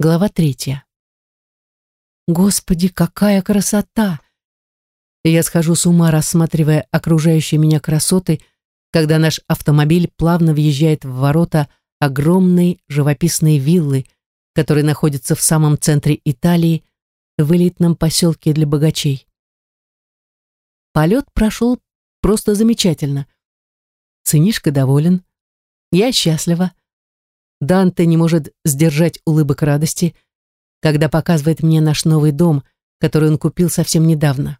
Глава третья. Господи, какая красота! Я схожу с ума, рассматривая окружающие меня красоты, когда наш автомобиль плавно въезжает в ворота огромной живописной виллы, которая находится в самом центре Италии, в элитном поселке для богачей. Полет прошел просто замечательно. Сынишка доволен. Я счастлива. Данте не может сдержать улыбок радости, когда показывает мне наш новый дом, который он купил совсем недавно.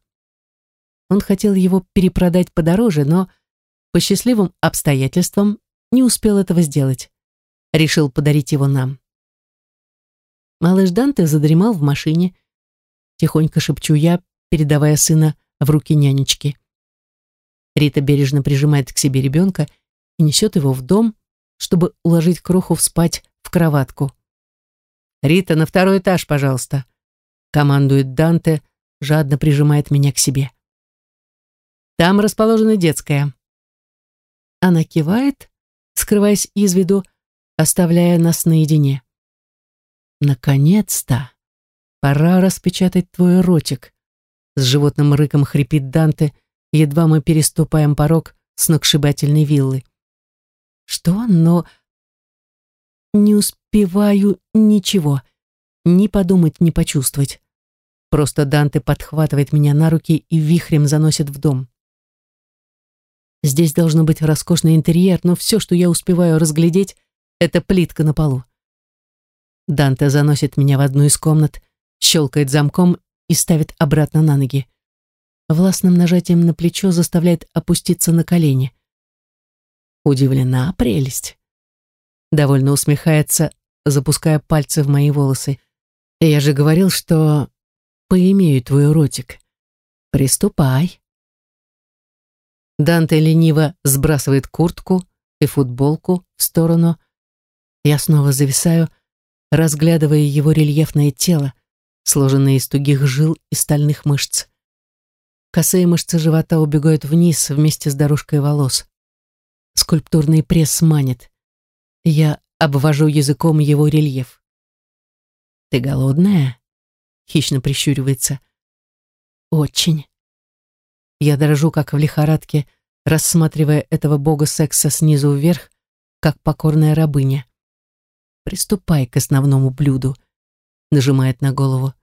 Он хотел его перепродать подороже, но по счастливым обстоятельствам не успел этого сделать. Решил подарить его нам. Малыш Данте задремал в машине. Тихонько шепчу я, передавая сына в руки нянечки. Рита бережно прижимает к себе ребенка и несет его в дом, чтобы уложить кроху спать в кроватку. «Рита, на второй этаж, пожалуйста», — командует Данте, жадно прижимает меня к себе. «Там расположена детская». Она кивает, скрываясь из виду, оставляя нас наедине. «Наконец-то! Пора распечатать твой ротик!» С животным рыком хрипит Данте, едва мы переступаем порог сногсшибательной виллы. Что? Но не успеваю ничего. Ни подумать, ни почувствовать. Просто Данте подхватывает меня на руки и вихрем заносит в дом. Здесь должно быть роскошный интерьер, но все, что я успеваю разглядеть, это плитка на полу. Данте заносит меня в одну из комнат, щелкает замком и ставит обратно на ноги. Властным нажатием на плечо заставляет опуститься на колени. Удивлена прелесть. Довольно усмехается, запуская пальцы в мои волосы. Я же говорил, что поимею твой ротик. Приступай. Данте лениво сбрасывает куртку и футболку в сторону. Я снова зависаю, разглядывая его рельефное тело, сложенное из тугих жил и стальных мышц. Косые мышцы живота убегают вниз вместе с дорожкой волос. Скульптурный пресс манит. Я обвожу языком его рельеф. «Ты голодная?» — хищно прищуривается. «Очень». Я дрожу, как в лихорадке, рассматривая этого бога секса снизу вверх, как покорная рабыня. «Приступай к основному блюду», — нажимает на голову.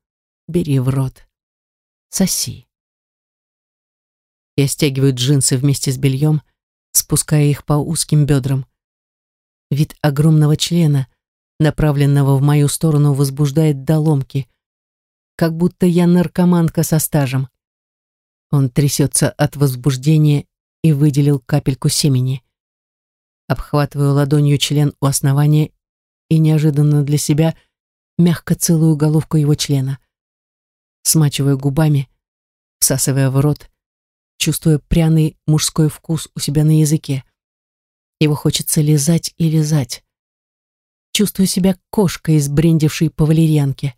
«Бери в рот. Соси». Я стягиваю джинсы вместе с бельем, — спуская их по узким бедрам. Вид огромного члена, направленного в мою сторону, возбуждает до ломки, как будто я наркоманка со стажем. Он трясется от возбуждения и выделил капельку семени. Обхватываю ладонью член у основания и неожиданно для себя мягко целую головку его члена. Смачиваю губами, всасывая в рот, чувствуя пряный мужской вкус у себя на языке. Его хочется лизать и лизать. Чувствую себя кошкой, сбрендившей по валерьянке.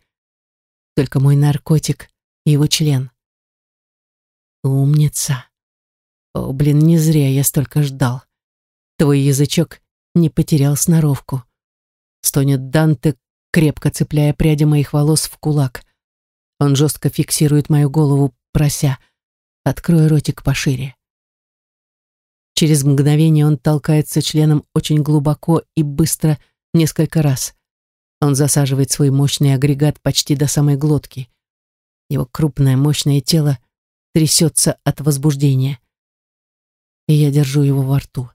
Только мой наркотик — его член. Умница. О, блин, не зря я столько ждал. Твой язычок не потерял сноровку. Стонет Данте, крепко цепляя пряди моих волос в кулак. Он жестко фиксирует мою голову, прося — Открой ротик пошире. Через мгновение он толкается членом очень глубоко и быстро несколько раз. Он засаживает свой мощный агрегат почти до самой глотки. Его крупное мощное тело трясется от возбуждения. И я держу его во рту.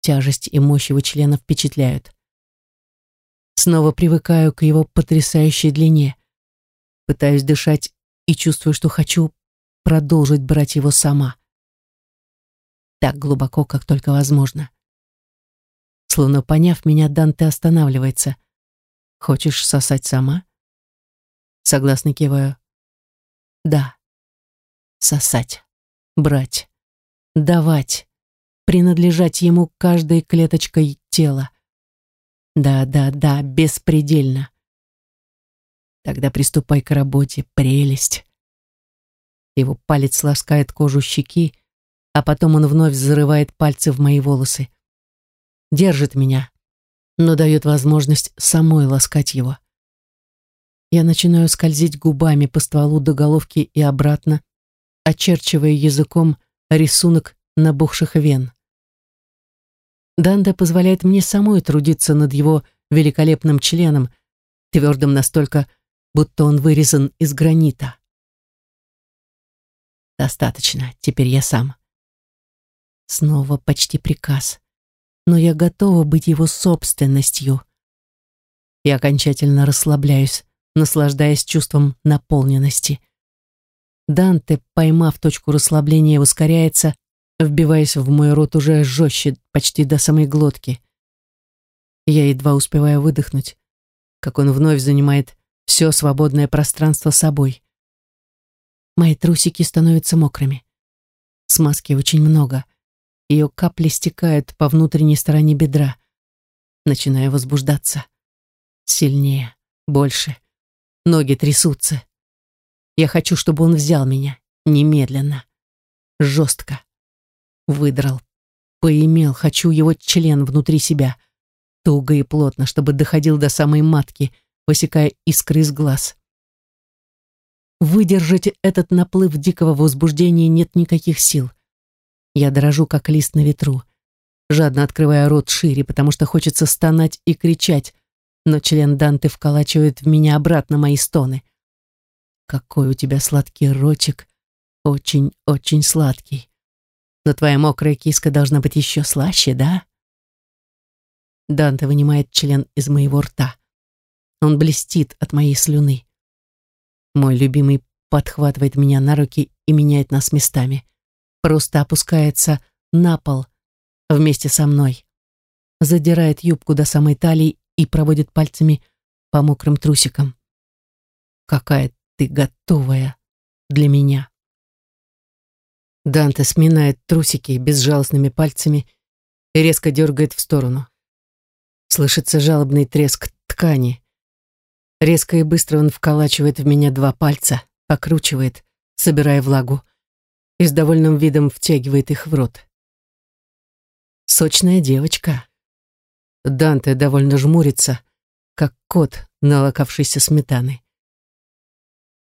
Тяжесть и мощь его члена впечатляют. Снова привыкаю к его потрясающей длине. Пытаюсь дышать и чувствую, что хочу продолжить брать его сама. Так глубоко, как только возможно. Словно поняв меня, Данте останавливается. «Хочешь сосать сама?» Согласно киваю. «Да. Сосать. Брать. Давать. Принадлежать ему каждой клеточкой тела. Да, да, да, беспредельно. Тогда приступай к работе, прелесть. Его палец ласкает кожу щеки, а потом он вновь зарывает пальцы в мои волосы. Держит меня, но дает возможность самой ласкать его. Я начинаю скользить губами по стволу до головки и обратно, очерчивая языком рисунок набухших вен. Данда позволяет мне самой трудиться над его великолепным членом, твердым настолько, будто он вырезан из гранита. Достаточно, теперь я сам. Снова почти приказ. Но я готова быть его собственностью. Я окончательно расслабляюсь, наслаждаясь чувством наполненности. Данте, поймав точку расслабления, ускоряется, вбиваясь в мой рот уже жестче, почти до самой глотки. Я едва успеваю выдохнуть, как он вновь занимает все свободное пространство собой. Мои трусики становятся мокрыми. Смазки очень много. Ее капли стекают по внутренней стороне бедра. Начинаю возбуждаться. Сильнее, больше. Ноги трясутся. Я хочу, чтобы он взял меня. Немедленно. Жестко. Выдрал. Поимел. Хочу его член внутри себя. Туго и плотно, чтобы доходил до самой матки, высекая искры из глаз. Выдержать этот наплыв дикого возбуждения нет никаких сил. Я дрожу, как лист на ветру, жадно открывая рот шире, потому что хочется стонать и кричать, но член Данты вколачивает в меня обратно мои стоны. Какой у тебя сладкий ротик, очень-очень сладкий. Но твоя мокрая киска должна быть еще слаще, да? Данте вынимает член из моего рта. Он блестит от моей слюны. Мой любимый подхватывает меня на руки и меняет нас местами. Просто опускается на пол вместе со мной. Задирает юбку до самой талии и проводит пальцами по мокрым трусикам. Какая ты готовая для меня. Данте сминает трусики безжалостными пальцами и резко дергает в сторону. Слышится жалобный треск ткани. Резко и быстро он вколачивает в меня два пальца, покручивает, собирая влагу, и с довольным видом втягивает их в рот. Сочная девочка. Данте довольно жмурится, как кот, налокавшийся сметаны.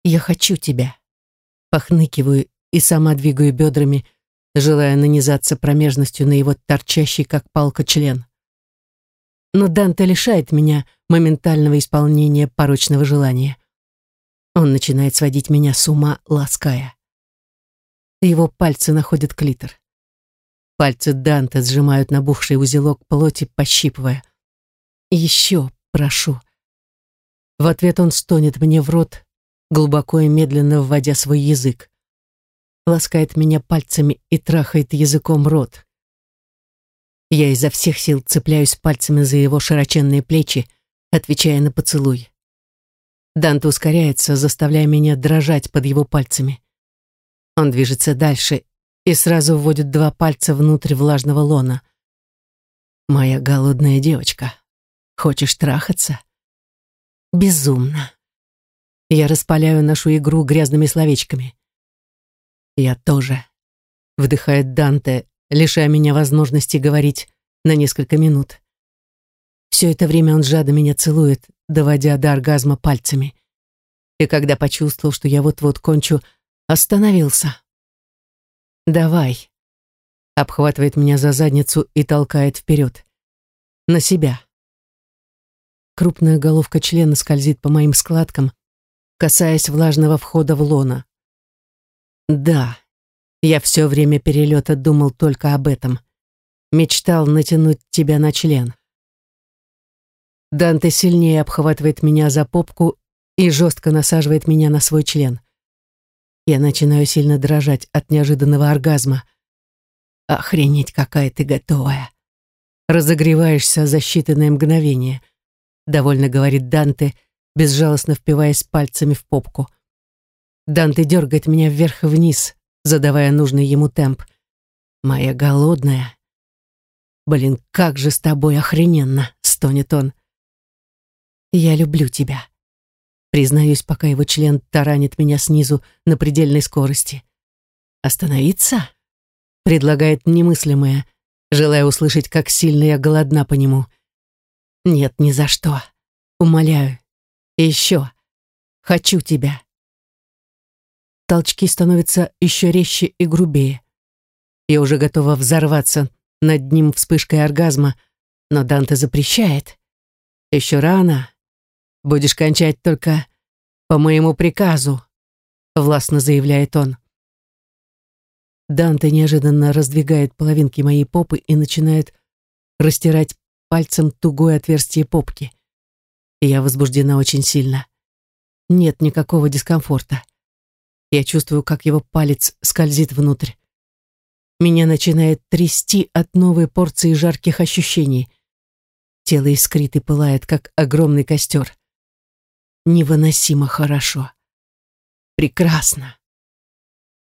«Я хочу тебя», похныкиваю и сама двигаю бедрами, желая нанизаться промежностью на его торчащий, как палка, член но Данте лишает меня моментального исполнения порочного желания. Он начинает сводить меня с ума, лаская. Его пальцы находят клитор. Пальцы Данте сжимают набухший узелок плоти, пощипывая. «Еще прошу». В ответ он стонет мне в рот, глубоко и медленно вводя свой язык. Ласкает меня пальцами и трахает языком рот. Я изо всех сил цепляюсь пальцами за его широченные плечи, отвечая на поцелуй. Данте ускоряется, заставляя меня дрожать под его пальцами. Он движется дальше и сразу вводит два пальца внутрь влажного лона. «Моя голодная девочка, хочешь трахаться?» «Безумно!» Я распаляю нашу игру грязными словечками. «Я тоже», — вдыхает Данте, лишая меня возможности говорить на несколько минут. Все это время он жадно меня целует, доводя до оргазма пальцами. И когда почувствовал, что я вот-вот кончу, остановился. «Давай», — обхватывает меня за задницу и толкает вперед. «На себя». Крупная головка члена скользит по моим складкам, касаясь влажного входа в лона. «Да», я все время перелета думал только об этом. Мечтал натянуть тебя на член. Данте сильнее обхватывает меня за попку и жестко насаживает меня на свой член. Я начинаю сильно дрожать от неожиданного оргазма. Охренеть, какая ты готовая. Разогреваешься за считанные мгновения, довольно говорит Данте, безжалостно впиваясь пальцами в попку. Данте дергает меня вверх и вниз, задавая нужный ему темп. «Моя голодная». «Блин, как же с тобой охрененно!» — стонет он. «Я люблю тебя». Признаюсь, пока его член таранит меня снизу на предельной скорости. «Остановиться?» — предлагает немыслимое, желая услышать, как сильно я голодна по нему. «Нет, ни за что. Умоляю. Еще. Хочу тебя. Толчки становятся еще резче и грубее. Я уже готова взорваться над ним вспышкой оргазма, но Данте запрещает. Еще рано. Будешь кончать только по моему приказу, властно заявляет он. Данте неожиданно раздвигает половинки моей попы и начинает растирать пальцем тугое отверстие попки. И я возбуждена очень сильно. Нет никакого дискомфорта. Я чувствую, как его палец скользит внутрь. Меня начинает трясти от новой порции жарких ощущений. Тело искрит и пылает, как огромный костер. Невыносимо хорошо. Прекрасно.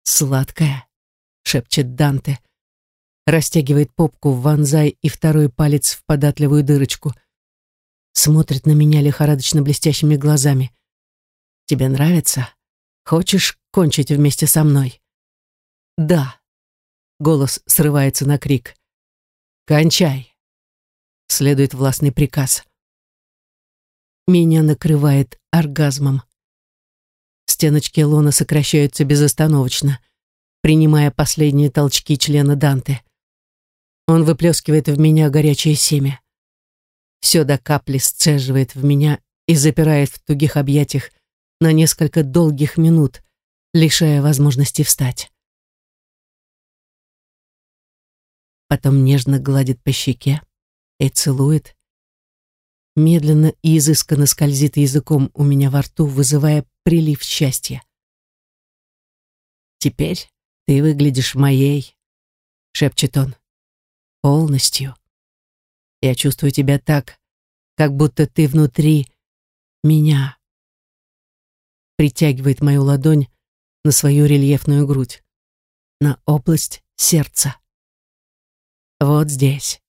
Сладкое, шепчет Данте. Растягивает попку в ванзай и второй палец в податливую дырочку. Смотрит на меня лихорадочно блестящими глазами. Тебе нравится? Хочешь кончить вместе со мной? Да. Голос срывается на крик. Кончай. Следует властный приказ. Меня накрывает оргазмом. Стеночки лона сокращаются безостановочно, принимая последние толчки члена Данте. Он выплескивает в меня горячее семя. Все до капли сцеживает в меня и запирает в тугих объятиях на несколько долгих минут, лишая возможности встать. Потом нежно гладит по щеке и целует, медленно и изысканно скользит языком у меня во рту, вызывая прилив счастья. «Теперь ты выглядишь моей», — шепчет он, — «полностью. Я чувствую тебя так, как будто ты внутри меня». Притягивает мою ладонь на свою рельефную грудь, на область сердца. Вот здесь.